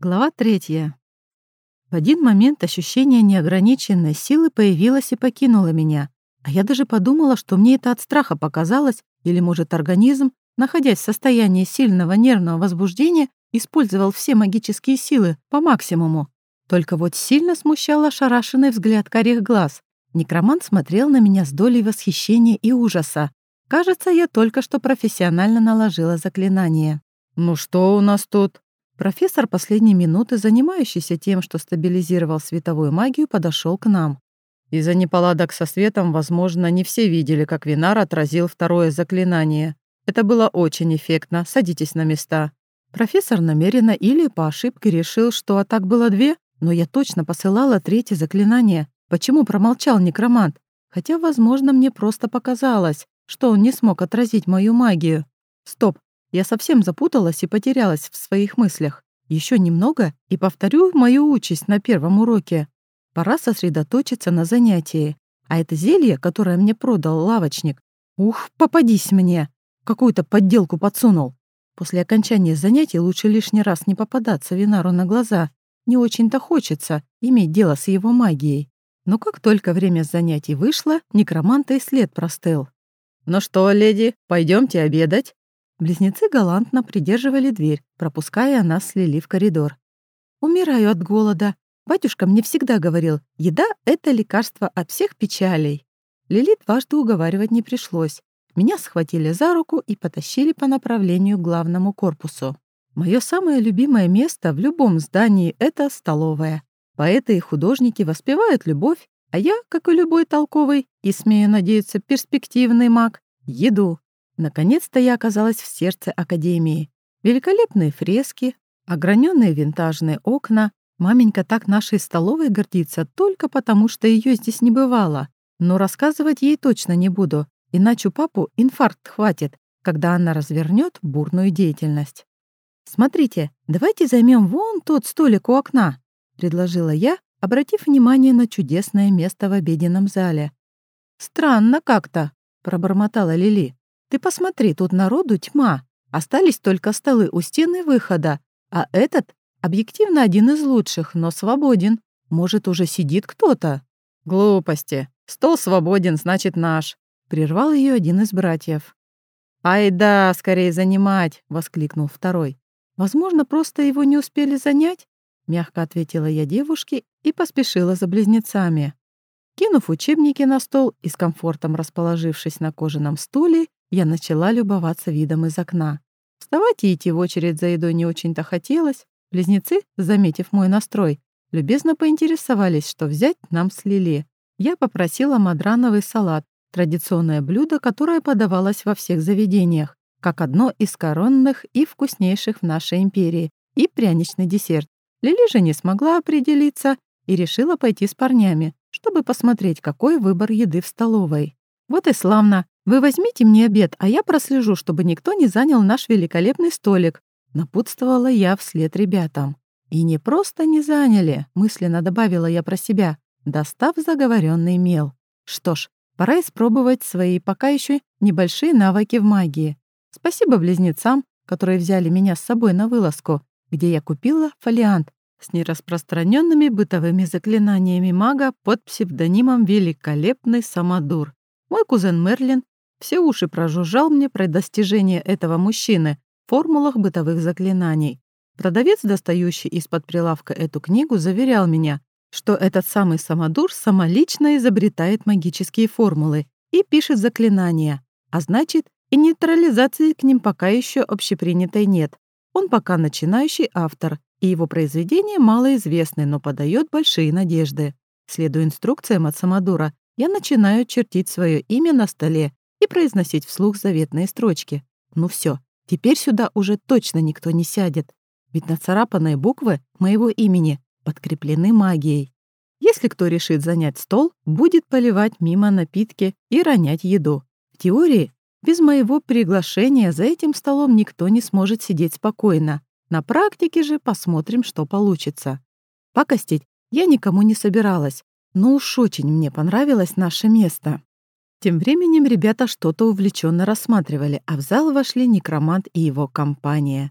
Глава третья. В один момент ощущение неограниченной силы появилось и покинуло меня, а я даже подумала, что мне это от страха показалось, или, может, организм, находясь в состоянии сильного нервного возбуждения, использовал все магические силы по максимуму. Только вот сильно смущал ошарашенный взгляд карих глаз. Некромант смотрел на меня с долей восхищения и ужаса. Кажется, я только что профессионально наложила заклинание. «Ну что у нас тут?» Профессор последней минуты, занимающийся тем, что стабилизировал световую магию, подошел к нам. Из-за неполадок со светом, возможно, не все видели, как Винар отразил второе заклинание. Это было очень эффектно. Садитесь на места. Профессор намеренно или по ошибке решил, что атак было две, но я точно посылала третье заклинание. Почему промолчал некромант? Хотя, возможно, мне просто показалось, что он не смог отразить мою магию. Стоп, я совсем запуталась и потерялась в своих мыслях. Еще немного и повторю мою участь на первом уроке. Пора сосредоточиться на занятии. А это зелье, которое мне продал лавочник, ух, попадись мне! Какую-то подделку подсунул. После окончания занятий лучше лишний раз не попадаться Винару на глаза. Не очень-то хочется иметь дело с его магией. Но как только время занятий вышло, некроманта и след простыл. «Ну что, леди, пойдемте обедать?» Близнецы галантно придерживали дверь, пропуская нас с Лили в коридор. «Умираю от голода. Батюшка мне всегда говорил, еда — это лекарство от всех печалей». Лили дважды уговаривать не пришлось. Меня схватили за руку и потащили по направлению к главному корпусу. Мое самое любимое место в любом здании — это столовая. Поэты и художники воспевают любовь, а я, как и любой толковый и, смею надеяться, перспективный маг, еду. Наконец-то я оказалась в сердце Академии. Великолепные фрески, ограненные винтажные окна. Маменька так нашей столовой гордится только потому, что ее здесь не бывало. Но рассказывать ей точно не буду, иначе папу инфаркт хватит, когда она развернет бурную деятельность. «Смотрите, давайте займем вон тот столик у окна», — предложила я, обратив внимание на чудесное место в обеденном зале. «Странно как-то», — пробормотала Лили. Ты посмотри, тут народу тьма. Остались только столы у стены выхода, а этот объективно один из лучших, но свободен. Может, уже сидит кто-то? Глупости. Стол свободен, значит, наш. Прервал ее один из братьев. «Ай да, скорее занимать!» — воскликнул второй. «Возможно, просто его не успели занять?» — мягко ответила я девушке и поспешила за близнецами. Кинув учебники на стол и с комфортом расположившись на кожаном стуле, я начала любоваться видом из окна. Вставать и идти в очередь за едой не очень-то хотелось. Близнецы, заметив мой настрой, любезно поинтересовались, что взять нам с Лили. Я попросила мадрановый салат, традиционное блюдо, которое подавалось во всех заведениях, как одно из коронных и вкуснейших в нашей империи, и пряничный десерт. Лили же не смогла определиться и решила пойти с парнями, чтобы посмотреть, какой выбор еды в столовой. Вот и славно. Вы возьмите мне обед, а я прослежу, чтобы никто не занял наш великолепный столик», — напутствовала я вслед ребятам. «И не просто не заняли», — мысленно добавила я про себя, достав заговоренный мел. Что ж, пора испробовать свои пока еще небольшие навыки в магии. Спасибо близнецам, которые взяли меня с собой на вылазку, где я купила фолиант с нераспространенными бытовыми заклинаниями мага под псевдонимом «Великолепный Самодур». Мой кузен Мерлин все уши прожужжал мне про достижение этого мужчины в формулах бытовых заклинаний. Продавец, достающий из-под прилавка эту книгу, заверял меня, что этот самый самодур самолично изобретает магические формулы и пишет заклинания, а значит, и нейтрализации к ним пока еще общепринятой нет. Он пока начинающий автор, и его произведения малоизвестны, но подает большие надежды. Следуя инструкциям от Самодура, я начинаю чертить свое имя на столе и произносить вслух заветные строчки. Ну все, теперь сюда уже точно никто не сядет, ведь нацарапанные буквы моего имени подкреплены магией. Если кто решит занять стол, будет поливать мимо напитки и ронять еду. В теории, без моего приглашения за этим столом никто не сможет сидеть спокойно. На практике же посмотрим, что получится. Пакостить я никому не собиралась, но уж очень мне понравилось наше место. Тем временем ребята что-то увлеченно рассматривали, а в зал вошли некромант и его компания.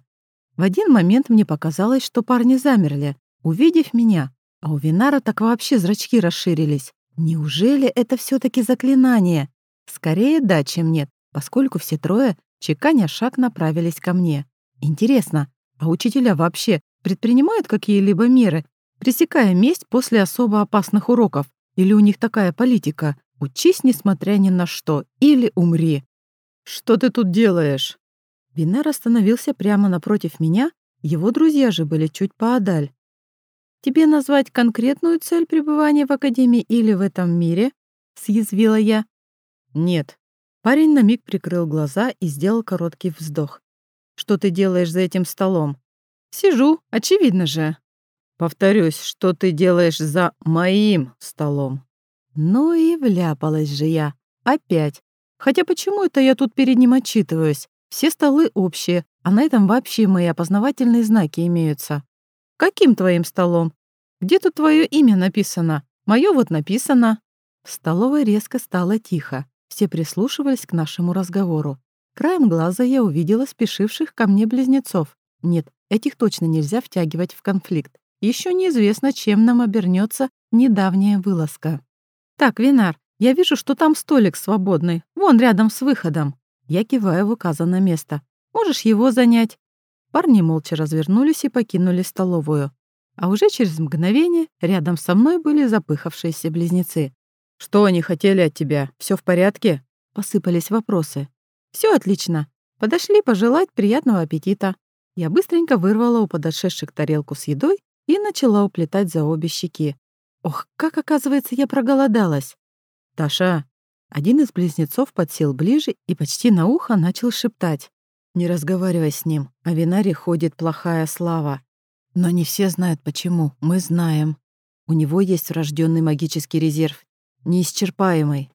В один момент мне показалось, что парни замерли, увидев меня, а у Винара так вообще зрачки расширились. Неужели это все таки заклинание? Скорее да, чем нет, поскольку все трое, чеканя шаг, направились ко мне. Интересно, а учителя вообще предпринимают какие-либо меры, пресекая месть после особо опасных уроков? Или у них такая политика «учись, несмотря ни на что» или «умри»? «Что ты тут делаешь?» Бинар остановился прямо напротив меня, его друзья же были чуть поодаль. «Тебе назвать конкретную цель пребывания в Академии или в этом мире?» — съязвила я. «Нет». Парень на миг прикрыл глаза и сделал короткий вздох. «Что ты делаешь за этим столом?» «Сижу, очевидно же». «Повторюсь, что ты делаешь за моим столом?» Ну и вляпалась же я. Опять. Хотя почему это я тут перед ним отчитываюсь? Все столы общие, а на этом вообще мои опознавательные знаки имеются. Каким твоим столом? Где тут твое имя написано? Мое вот написано. В столовой резко стало тихо. Все прислушивались к нашему разговору. Краем глаза я увидела спешивших ко мне близнецов. Нет, этих точно нельзя втягивать в конфликт. Еще неизвестно, чем нам обернется недавняя вылазка. «Так, Винар, я вижу, что там столик свободный, вон рядом с выходом». Я киваю в указанное место. Можешь его занять». Парни молча развернулись и покинули столовую. А уже через мгновение рядом со мной были запыхавшиеся близнецы. «Что они хотели от тебя? Все в порядке?» Посыпались вопросы. Все отлично. Подошли пожелать приятного аппетита». Я быстренько вырвала у подошедших тарелку с едой и начала уплетать за обе щеки. Ох, как, оказывается, я проголодалась. «Таша, один из близнецов подсел ближе и почти на ухо начал шептать. «Не разговаривай с ним, о Винаре ходит плохая слава. Но не все знают почему, мы знаем. У него есть врожденный магический резерв, неисчерпаемый.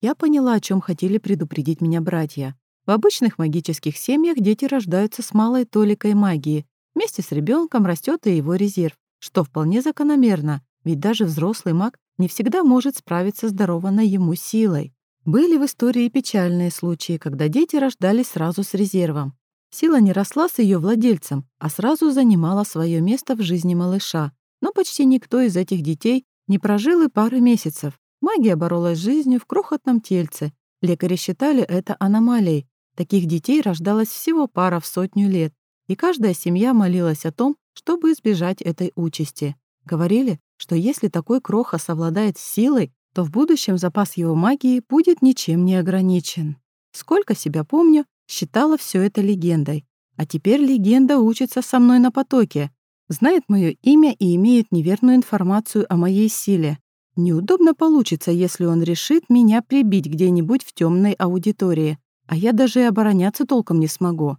Я поняла, о чем хотели предупредить меня братья. В обычных магических семьях дети рождаются с малой толикой магии. Вместе с ребенком растет и его резерв, что вполне закономерно, ведь даже взрослый маг не всегда может справиться с дарованной ему силой. Были в истории печальные случаи, когда дети рождались сразу с резервом. Сила не росла с ее владельцем, а сразу занимала свое место в жизни малыша. Но почти никто из этих детей не прожил и пары месяцев. Магия боролась с жизнью в крохотном тельце. Лекари считали это аномалией. Таких детей рождалось всего пара в сотню лет. И каждая семья молилась о том, чтобы избежать этой участи. Говорили, что если такой кроха совладает силой, то в будущем запас его магии будет ничем не ограничен. Сколько себя помню, считала все это легендой. А теперь легенда учится со мной на потоке, знает мое имя и имеет неверную информацию о моей силе. Неудобно получится, если он решит меня прибить где-нибудь в темной аудитории, а я даже и обороняться толком не смогу.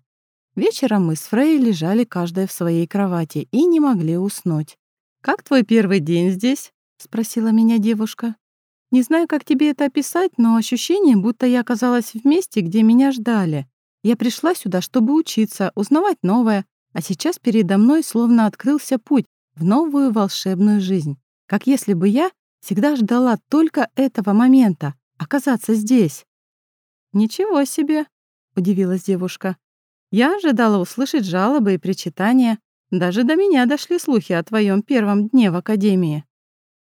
Вечером мы с Фрей лежали каждая в своей кровати и не могли уснуть. «Как твой первый день здесь?» — спросила меня девушка. Не знаю, как тебе это описать, но ощущение, будто я оказалась в месте, где меня ждали. Я пришла сюда, чтобы учиться, узнавать новое, а сейчас передо мной словно открылся путь в новую волшебную жизнь. Как если бы я всегда ждала только этого момента — оказаться здесь. «Ничего себе!» — удивилась девушка. «Я ожидала услышать жалобы и причитания. Даже до меня дошли слухи о твоем первом дне в Академии.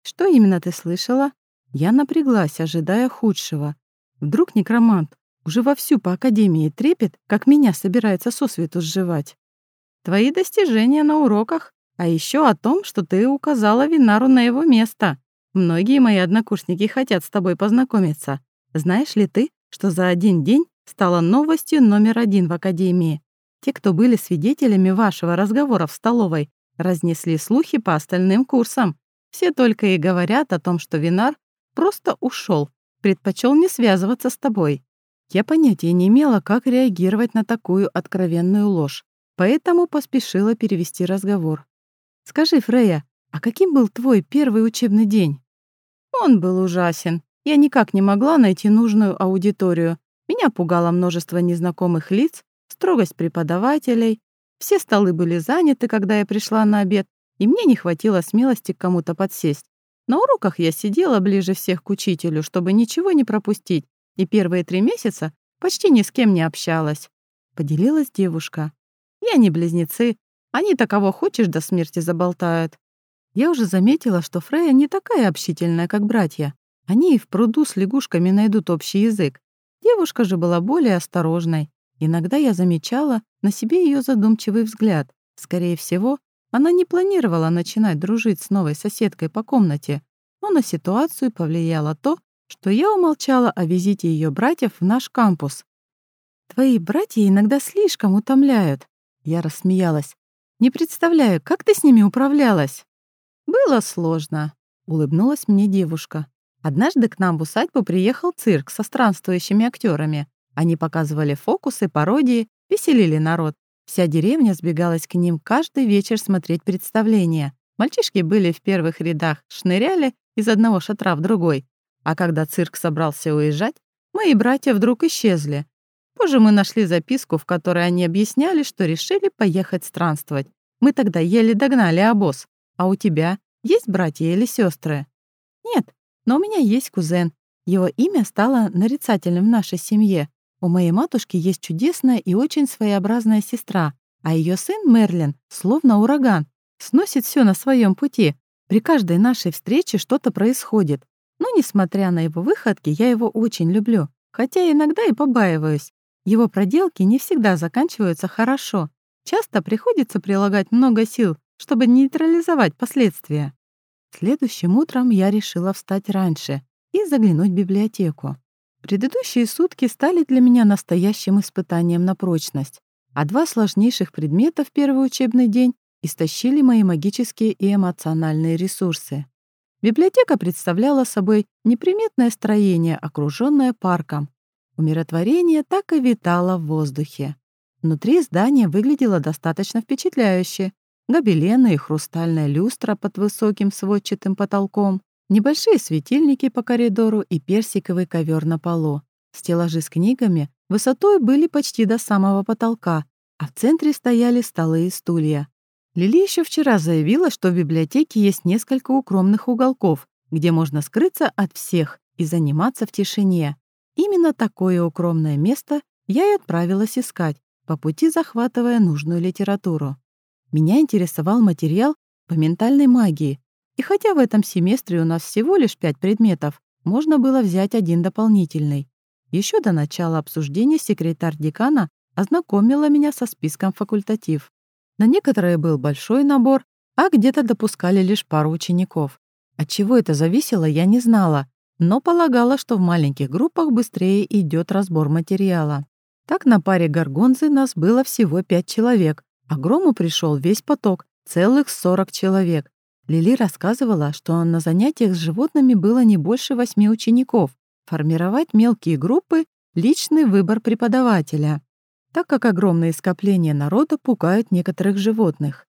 Что именно ты слышала?» Я напряглась, ожидая худшего. Вдруг некромант уже вовсю по Академии трепет, как меня собирается сосвету сживать. Твои достижения на уроках, а еще о том, что ты указала Винару на его место. Многие мои однокурсники хотят с тобой познакомиться. Знаешь ли ты, что за один день стала новостью номер один в Академии? Те, кто были свидетелями вашего разговора в столовой, разнесли слухи по остальным курсам. Все только и говорят о том, что Винар Просто ушел, предпочел не связываться с тобой. Я понятия не имела, как реагировать на такую откровенную ложь, поэтому поспешила перевести разговор. «Скажи, Фрея, а каким был твой первый учебный день?» «Он был ужасен. Я никак не могла найти нужную аудиторию. Меня пугало множество незнакомых лиц, строгость преподавателей. Все столы были заняты, когда я пришла на обед, и мне не хватило смелости к кому-то подсесть. На уроках я сидела ближе всех к учителю, чтобы ничего не пропустить, и первые три месяца почти ни с кем не общалась. Поделилась девушка. Я не близнецы. Они-то хочешь до смерти заболтают. Я уже заметила, что Фрея не такая общительная, как братья. Они и в пруду с лягушками найдут общий язык. Девушка же была более осторожной. Иногда я замечала на себе ее задумчивый взгляд. Скорее всего, она не планировала начинать дружить с новой соседкой по комнате, но на ситуацию повлияло то, что я умолчала о визите ее братьев в наш кампус. «Твои братья иногда слишком утомляют», — я рассмеялась. «Не представляю, как ты с ними управлялась?» «Было сложно», — улыбнулась мне девушка. Однажды к нам в усадьбу приехал цирк со странствующими актерами. Они показывали фокусы, пародии, веселили народ. Вся деревня сбегалась к ним каждый вечер смотреть представления. Мальчишки были в первых рядах, шныряли из одного шатра в другой. А когда цирк собрался уезжать, мои братья вдруг исчезли. Позже мы нашли записку, в которой они объясняли, что решили поехать странствовать. Мы тогда еле догнали обоз. А у тебя есть братья или сестры? Нет, но у меня есть кузен. Его имя стало нарицательным в нашей семье. У моей матушки есть чудесная и очень своеобразная сестра, а ее сын Мерлин, словно ураган, сносит все на своем пути. При каждой нашей встрече что-то происходит. Но, несмотря на его выходки, я его очень люблю, хотя иногда и побаиваюсь. Его проделки не всегда заканчиваются хорошо. Часто приходится прилагать много сил, чтобы нейтрализовать последствия. Следующим утром я решила встать раньше и заглянуть в библиотеку. Предыдущие сутки стали для меня настоящим испытанием на прочность, а два сложнейших предмета в первый учебный день истощили мои магические и эмоциональные ресурсы. Библиотека представляла собой неприметное строение, окруженное парком. Умиротворение так и витало в воздухе. Внутри здание выглядело достаточно впечатляюще гобелены и хрустальная люстра под высоким сводчатым потолком, небольшие светильники по коридору и персиковый ковер на полу. Стеллажи с книгами высотой были почти до самого потолка, а в центре стояли столы и стулья. Лили еще вчера заявила, что в библиотеке есть несколько укромных уголков, где можно скрыться от всех и заниматься в тишине. Именно такое укромное место я и отправилась искать, по пути захватывая нужную литературу. Меня интересовал материал по ментальной магии, и хотя в этом семестре у нас всего лишь пять предметов, можно было взять один дополнительный. Еще до начала обсуждения секретарь декана ознакомила меня со списком факультатив. На некоторые был большой набор, а где-то допускали лишь пару учеников. От чего это зависело, я не знала, но полагала, что в маленьких группах быстрее идет разбор материала. Так на паре горгонзы нас было всего пять человек, а грому пришел весь поток, целых 40 человек. Лили рассказывала, что на занятиях с животными было не больше восьми учеников. Формировать мелкие группы — личный выбор преподавателя, так как огромные скопления народа пугают некоторых животных.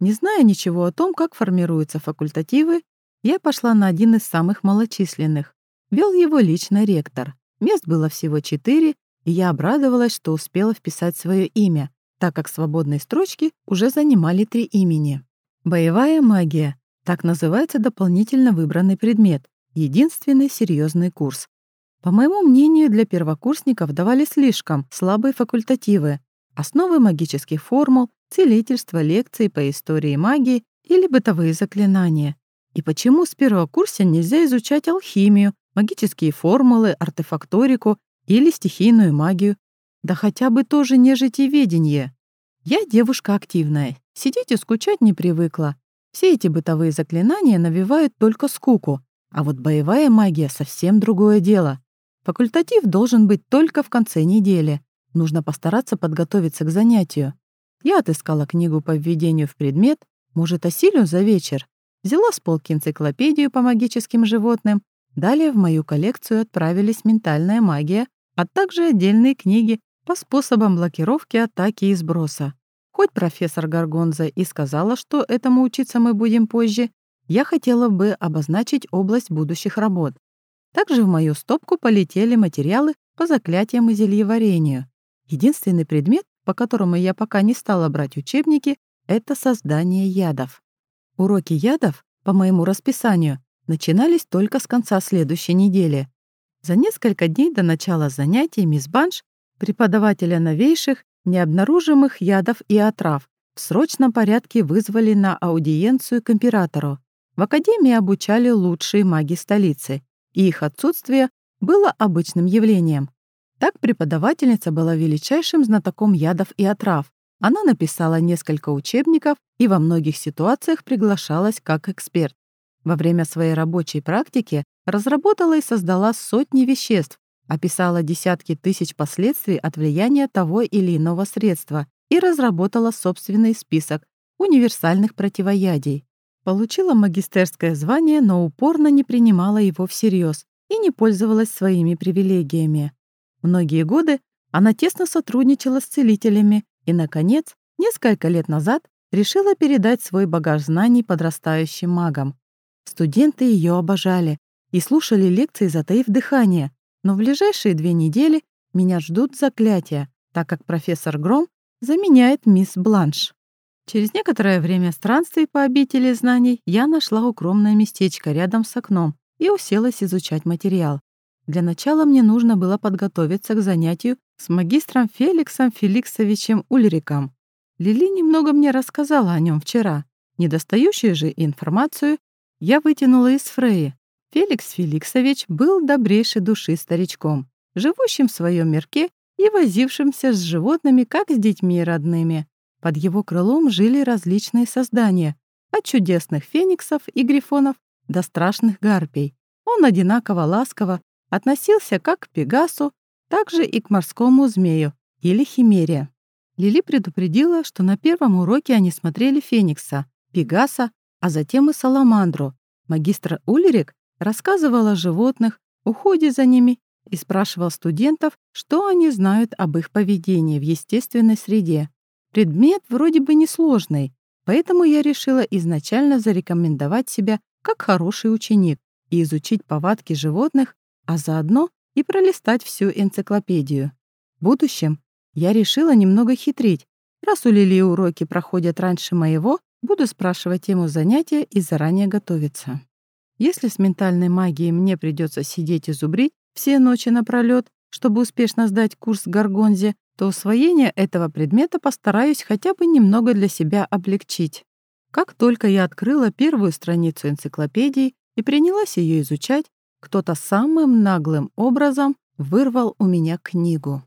Не зная ничего о том, как формируются факультативы, я пошла на один из самых малочисленных. Вел его лично ректор. Мест было всего четыре, и я обрадовалась, что успела вписать свое имя, так как свободные строчки уже занимали три имени. Боевая магия — так называется дополнительно выбранный предмет, единственный серьезный курс. По моему мнению, для первокурсников давали слишком слабые факультативы, основы магических формул, целительство, лекции по истории магии или бытовые заклинания. И почему с первого курса нельзя изучать алхимию, магические формулы, артефакторику или стихийную магию, да хотя бы тоже нежитеведение. Я девушка активная, сидеть и скучать не привыкла. Все эти бытовые заклинания навевают только скуку, а вот боевая магия — совсем другое дело. Факультатив должен быть только в конце недели. Нужно постараться подготовиться к занятию. Я отыскала книгу по введению в предмет, может, осилю за вечер. Взяла с полки энциклопедию по магическим животным. Далее в мою коллекцию отправились ментальная магия, а также отдельные книги по способам блокировки атаки и сброса. Хоть профессор Гаргонза и сказала, что этому учиться мы будем позже, я хотела бы обозначить область будущих работ. Также в мою стопку полетели материалы по заклятиям и зельеварению. Единственный предмет, по которому я пока не стала брать учебники, это создание ядов. Уроки ядов, по моему расписанию, начинались только с конца следующей недели. За несколько дней до начала занятий мисс Банш преподавателя новейших необнаружимых ядов и отрав в срочном порядке вызвали на аудиенцию к императору. В академии обучали лучшие маги столицы, и их отсутствие было обычным явлением. Так преподавательница была величайшим знатоком ядов и отрав. Она написала несколько учебников и во многих ситуациях приглашалась как эксперт. Во время своей рабочей практики разработала и создала сотни веществ, описала десятки тысяч последствий от влияния того или иного средства и разработала собственный список универсальных противоядий. Получила магистерское звание, но упорно не принимала его всерьез и не пользовалась своими привилегиями. Многие годы она тесно сотрудничала с целителями и, наконец, несколько лет назад решила передать свой багаж знаний подрастающим магам. Студенты ее обожали и слушали лекции, затаив дыхание, но в ближайшие две недели меня ждут заклятия, так как профессор Гром заменяет мисс Бланш. Через некоторое время странствий по обители знаний я нашла укромное местечко рядом с окном и уселась изучать материал. Для начала мне нужно было подготовиться к занятию с магистром Феликсом Феликсовичем Ульриком. Лили немного мне рассказала о нем вчера. Недостающую же информацию я вытянула из Фреи. Феликс Феликсович был добрейшей души старичком, живущим в своем мирке и возившимся с животными, как с детьми родными. Под его крылом жили различные создания, от чудесных фениксов и грифонов до страшных гарпий. Он одинаково ласково относился как к Пегасу, так же и к морскому змею или химере. Лили предупредила, что на первом уроке они смотрели Феникса, Пегаса, а затем и Саламандру. Магистр Ульрик рассказывал о животных, уходе за ними и спрашивал студентов, что они знают об их поведении в естественной среде. Предмет вроде бы несложный, поэтому я решила изначально зарекомендовать себя как хороший ученик и изучить повадки животных, а заодно и пролистать всю энциклопедию. В будущем я решила немного хитрить. Раз у Лили уроки проходят раньше моего, буду спрашивать тему занятия и заранее готовиться. Если с ментальной магией мне придется сидеть и зубрить все ночи напролёт, чтобы успешно сдать курс Гаргонзе, то усвоение этого предмета постараюсь хотя бы немного для себя облегчить. Как только я открыла первую страницу энциклопедии и принялась ее изучать, кто-то самым наглым образом вырвал у меня книгу.